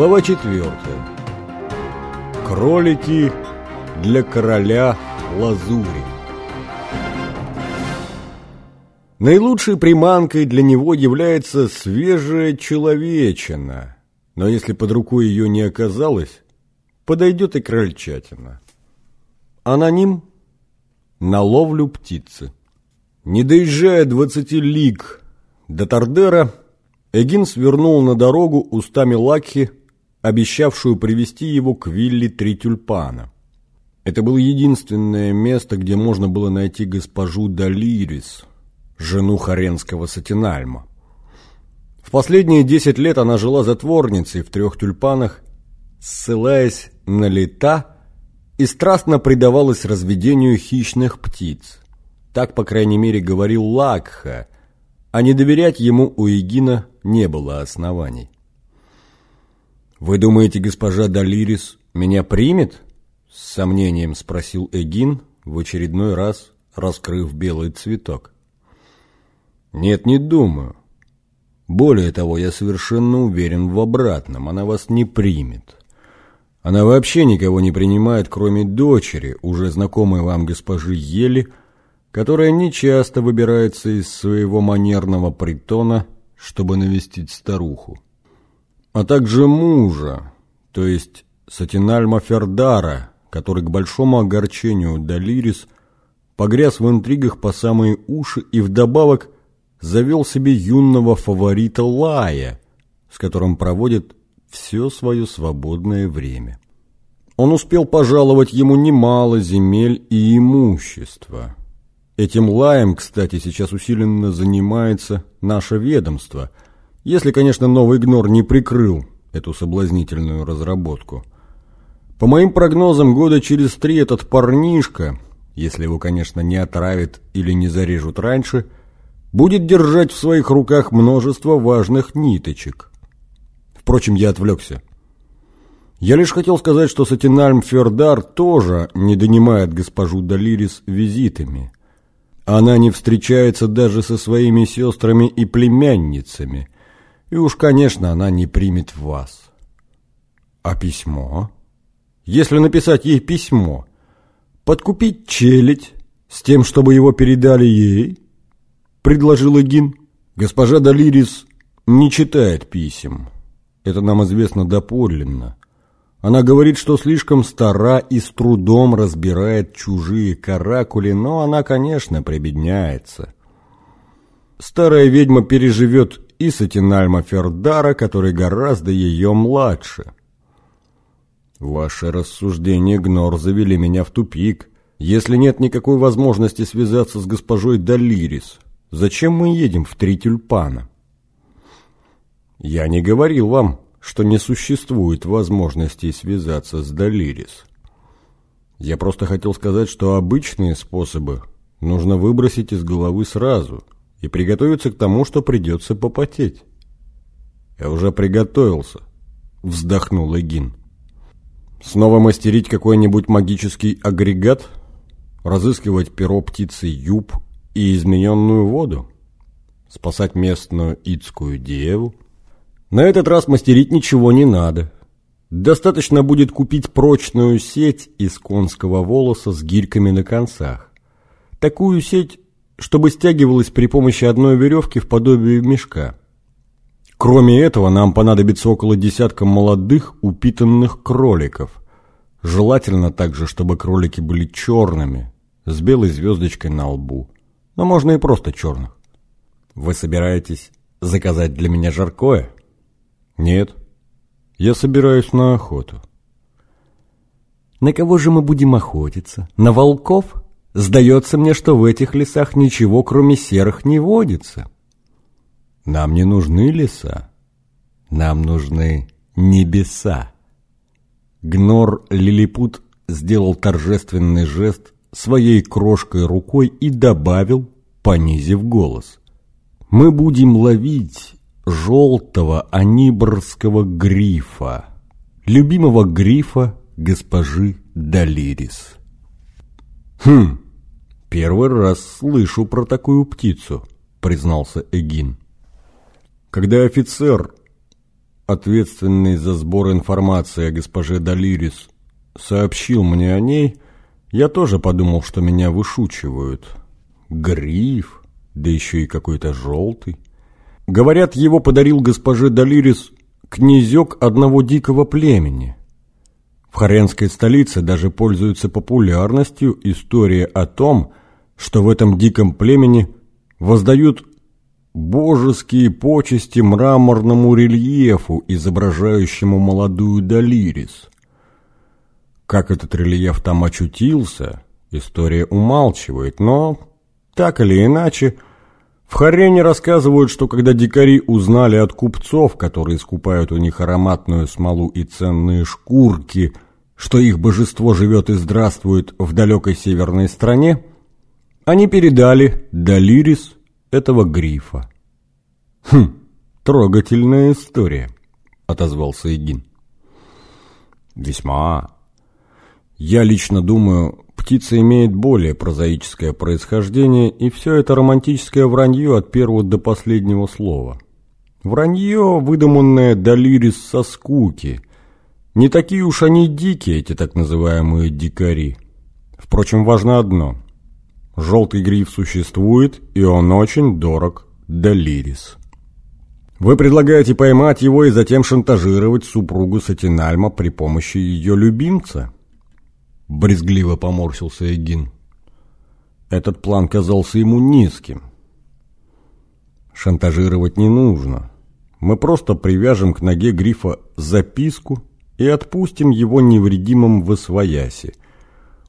Глава четвертая. Кролики для короля Лазури. Наилучшей приманкой для него является свежая человечина, но если под рукой ее не оказалось, подойдет и крольчатина. Аноним на ловлю птицы. Не доезжая двадцати лиг до Тардера, Эгин свернул на дорогу устами Лакхи, обещавшую привести его к вилле Три Тюльпана. Это было единственное место, где можно было найти госпожу Далирис, жену Харенского Сатинальма. В последние десять лет она жила затворницей в трех тюльпанах, ссылаясь на лета и страстно предавалась разведению хищных птиц. Так, по крайней мере, говорил Лакха, а не доверять ему у Егина не было оснований. «Вы думаете, госпожа Далирис меня примет?» С сомнением спросил Эгин, в очередной раз раскрыв белый цветок. «Нет, не думаю. Более того, я совершенно уверен в обратном. Она вас не примет. Она вообще никого не принимает, кроме дочери, уже знакомой вам госпожи Ели, которая нечасто выбирается из своего манерного притона, чтобы навестить старуху. А также мужа, то есть Сатинальма Фердара, который к большому огорчению Далирис погряз в интригах по самые уши и вдобавок завел себе юного фаворита Лая, с которым проводит все свое свободное время. Он успел пожаловать ему немало земель и имущества – Этим лаем, кстати, сейчас усиленно занимается наше ведомство, если, конечно, новый гнор не прикрыл эту соблазнительную разработку. По моим прогнозам, года через три этот парнишка, если его, конечно, не отравят или не зарежут раньше, будет держать в своих руках множество важных ниточек. Впрочем, я отвлекся. Я лишь хотел сказать, что Сатинальм Фердар тоже не донимает госпожу Далирис визитами – она не встречается даже со своими сестрами и племянницами. И уж, конечно, она не примет вас. А письмо? Если написать ей письмо, подкупить челядь с тем, чтобы его передали ей? Предложил Эгин. Госпожа Далирис не читает писем. Это нам известно доподлинно. Она говорит, что слишком стара и с трудом разбирает чужие каракули, но она, конечно, прибедняется. Старая ведьма переживет и Сатинальма Фердара, который гораздо ее младше. Ваши рассуждения, Гнор, завели меня в тупик. Если нет никакой возможности связаться с госпожой Далирис, зачем мы едем в Три Тюльпана? Я не говорил вам, что не существует возможности связаться с Далирис. Я просто хотел сказать, что обычные способы нужно выбросить из головы сразу и приготовиться к тому, что придется попотеть. Я уже приготовился, вздохнул Эгин. Снова мастерить какой-нибудь магический агрегат, разыскивать перо птицы юб и измененную воду, спасать местную ицкую деву, на этот раз мастерить ничего не надо. Достаточно будет купить прочную сеть из конского волоса с гирьками на концах. Такую сеть, чтобы стягивалась при помощи одной веревки в подобие мешка. Кроме этого, нам понадобится около десятка молодых упитанных кроликов. Желательно также, чтобы кролики были черными, с белой звездочкой на лбу. Но можно и просто черных. Вы собираетесь заказать для меня жаркое? Нет, я собираюсь на охоту. На кого же мы будем охотиться? На волков? Сдается мне, что в этих лесах ничего, кроме серых, не водится. Нам не нужны леса. Нам нужны небеса. Гнор Лилипут сделал торжественный жест своей крошкой рукой и добавил, понизив голос. Мы будем ловить желтого анибрского грифа, любимого грифа госпожи Далирис. «Хм, первый раз слышу про такую птицу», — признался Эгин. Когда офицер ответственный за сбор информации о госпоже Далирис, сообщил мне о ней, я тоже подумал, что меня вышучивают. Гриф, да еще и какой-то желтый. Говорят, его подарил госпоже Далирис князек одного дикого племени. В Харенской столице даже пользуется популярностью история о том, что в этом диком племени воздают божеские почести мраморному рельефу, изображающему молодую Далирис. Как этот рельеф там очутился, история умалчивает, но, так или иначе, в Харене рассказывают, что когда дикари узнали от купцов, которые скупают у них ароматную смолу и ценные шкурки, что их божество живет и здравствует в далекой северной стране, они передали Далирис этого грифа. «Хм, трогательная история», — отозвался Игин. «Весьма. Я лично думаю, птица имеет более прозаическое происхождение, и все это романтическое вранье от первого до последнего слова. Вранье, выдуманное Далирис со скуки. Не такие уж они дикие, эти так называемые дикари. Впрочем, важно одно — Желтый гриф существует, и он очень дорог Далирис. Вы предлагаете поймать его и затем шантажировать супругу Сатинальма при помощи ее любимца? Брезгливо поморщился Эгин. Этот план казался ему низким. Шантажировать не нужно. Мы просто привяжем к ноге грифа записку и отпустим его невредимым в освояси.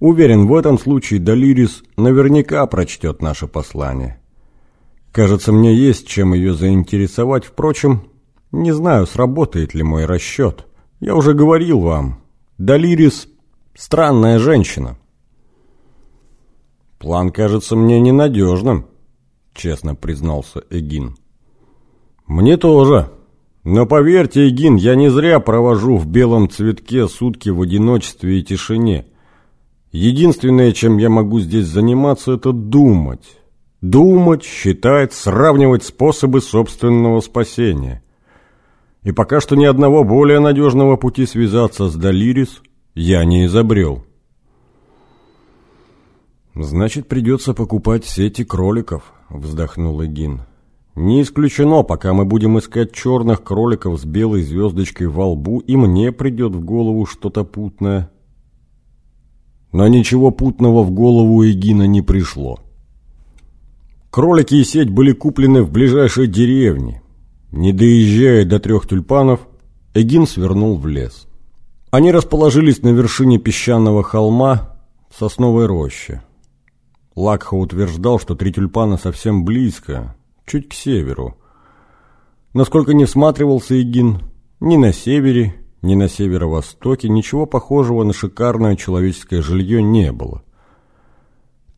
Уверен, в этом случае Далирис наверняка прочтет наше послание. Кажется, мне есть чем ее заинтересовать. Впрочем, не знаю, сработает ли мой расчет. Я уже говорил вам, Далирис – странная женщина. План кажется мне ненадежным, честно признался Эгин. Мне тоже. Но поверьте, Эгин, я не зря провожу в белом цветке сутки в одиночестве и тишине. Единственное, чем я могу здесь заниматься, это думать. Думать, считать, сравнивать способы собственного спасения. И пока что ни одного более надежного пути связаться с Далирис я не изобрел. «Значит, придется покупать сети кроликов», — вздохнул Эгин. «Не исключено, пока мы будем искать черных кроликов с белой звездочкой во лбу, и мне придет в голову что-то путное». Но ничего путного в голову Эгина не пришло. Кролики и сеть были куплены в ближайшей деревне. Не доезжая до трех тюльпанов, Эгин свернул в лес. Они расположились на вершине песчаного холма в сосновой роще. Лакха утверждал, что три тюльпана совсем близко, чуть к северу. Насколько не всматривался Эгин, ни на севере, ни на северо-востоке ничего похожего на шикарное человеческое жилье не было.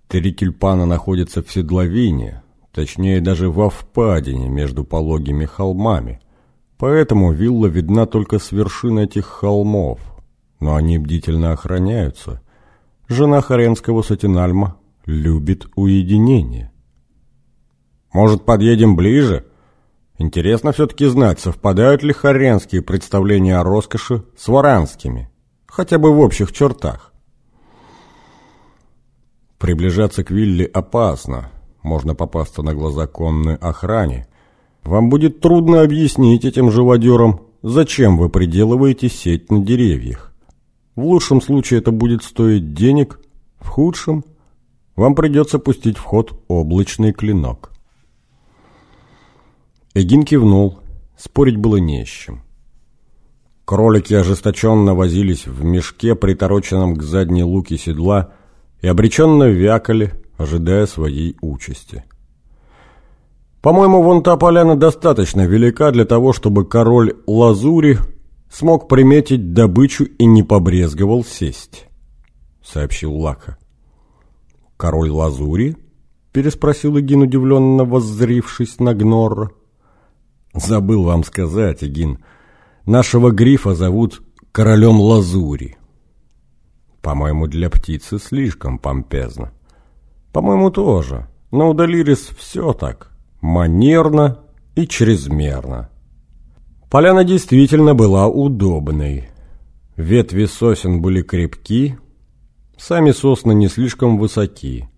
Три тюльпана находятся в седловине, точнее даже во впадине между пологими холмами, поэтому вилла видна только с вершин этих холмов, но они бдительно охраняются. Жена Харенского Сатинальма любит уединение. «Может, подъедем ближе?» Интересно все-таки знать, совпадают ли хоренские представления о роскоши с варанскими, хотя бы в общих чертах. Приближаться к вилле опасно, можно попасться на глаза конной охране. Вам будет трудно объяснить этим живодерам, зачем вы приделываете сеть на деревьях. В лучшем случае это будет стоить денег, в худшем вам придется пустить в ход облачный клинок. Эгин кивнул. Спорить было не с чем. Кролики ожесточенно возились в мешке, притороченном к задней луке седла, и обреченно вякали, ожидая своей участи. По-моему, вон та поляна достаточно велика для того, чтобы король Лазури смог приметить добычу и не побрезговал сесть, сообщил Лака. Король Лазури? переспросил Игин, удивленно воззрившись на Гнорра. Забыл вам сказать, Эгин. Нашего грифа зовут королем Лазури. По-моему, для птицы слишком помпезно. По-моему, тоже. Но у Далирис все так. Манерно и чрезмерно. Поляна действительно была удобной. Ветви сосен были крепки, сами сосны не слишком высоки.